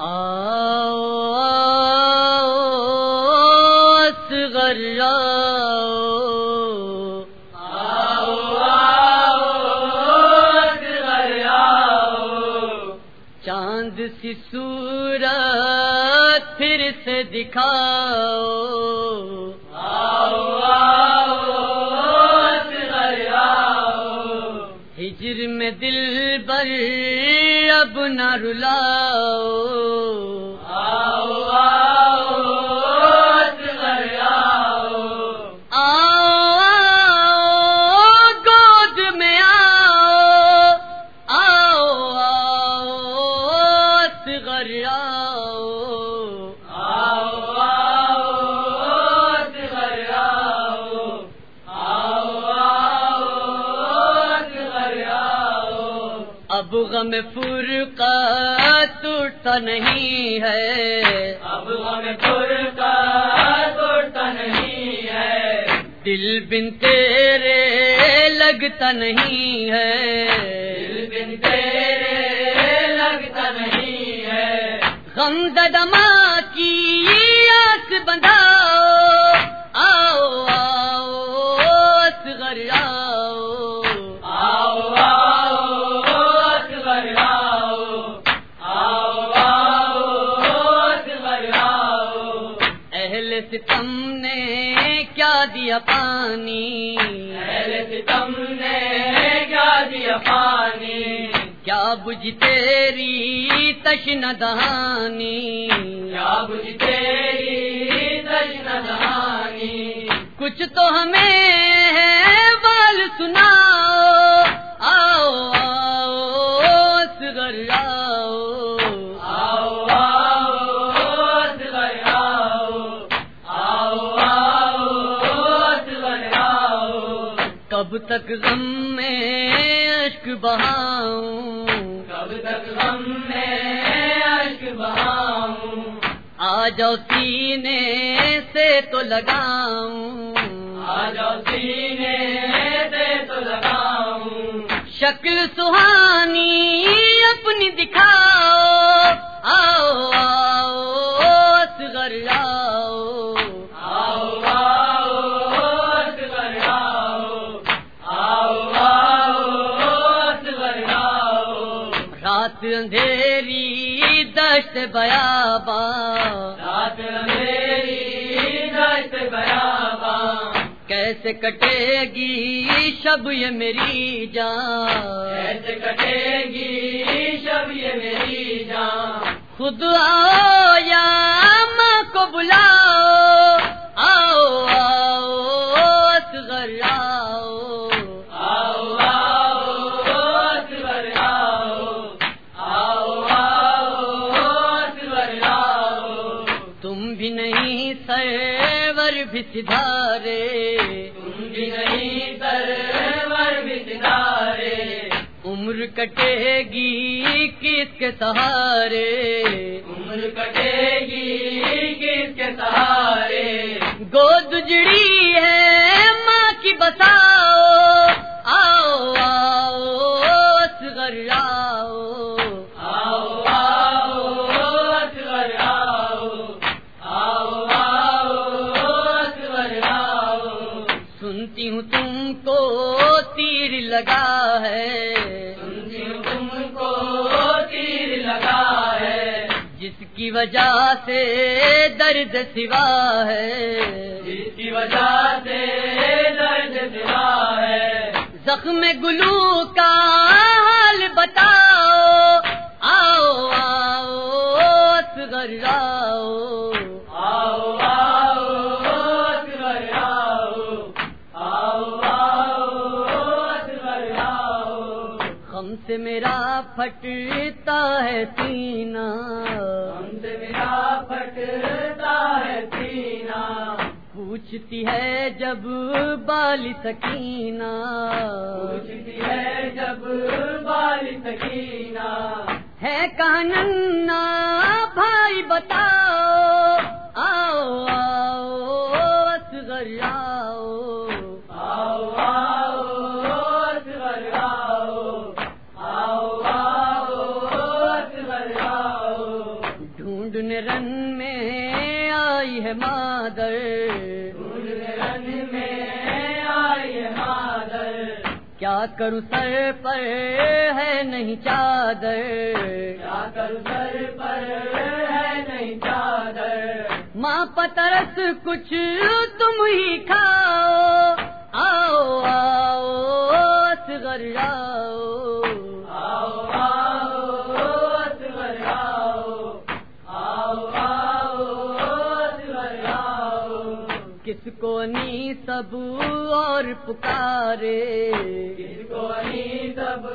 چاند سی صورت پھر سے دکھاؤ۔ ہجر میں دل بر اب نہ رلاؤ۔ غم فرقہ ٹوٹتا نہیں ہے اب غم فرقہ ٹوٹتا نہیں ہے دل بن تیرے لگتا نہیں ہے دل بن تیرے لگتا نہیں ہے غم ددما کی آس بندھا آؤ آؤ آؤ ستم نے کیا دیا پانی؟ ستم نے کیا دیا پانی؟ کیا بجھ تیری تشن دہانی؟ کیا بجھ تیری تشن دہانی؟ کچھ تو ہمیں ہے بال سناؤ آؤ آؤ اصغر آؤ تک غم میں اشک بہاؤں۔ کب تک غم میں اشک بہاؤں۔ آ جاؤ سینے سے تو لگاؤں۔ آ جاؤ سینے سے تو لگاؤں۔ شکل سہانی اپنی دکھاؤ دشت میری دست بیاباں کیسے کٹے گی شب یہ میری جان؟ کیسے کٹے گی شب یہ میری جان؟ خود آؤ بھی سدھارے تم بھی نہیں سرور بھی ستارے عمر کٹے گی کس کے سہارے؟ عمر کٹے گی کس کے سہارے؟ لگا ہے۔ تم کو تیر لگا ہے جس کی وجہ سے درد سوا ہے جس کی وجہ سے درد سوا ہے۔ زخم گلو کا سے میرا پھٹتا ہے سینہ ہم سے میرا پھٹتا ہے سینہ پوچھتی ہے جب بال سکینہ۔ پوچھتی ہے جب بال سکینہ۔ ہے کہنا بھائی بتاؤ۔ رن میں آئی ہے مادر۔ رن میں آئی مادر۔ کیا کروں سر پر ہے نہیں چادر۔ کیا کروں سر پر ہے نہیں چادر۔ ماں پترس کچھ تم ہی کھاؤ کس کو نی سب اور پکارے؟ کس کو نہیں سب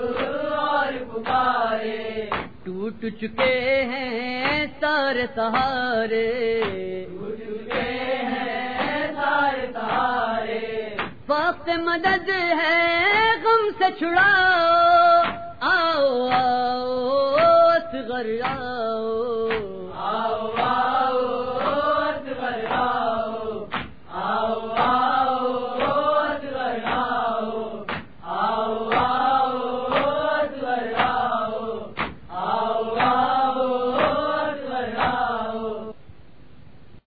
اور پکارے؟ ٹوٹ چکے ہیں سارے سہارے۔ اٹھ چکے ہیں سارے سارے وقت مدد ہے غم سے چھڑاؤ۔ آؤ آؤ آؤ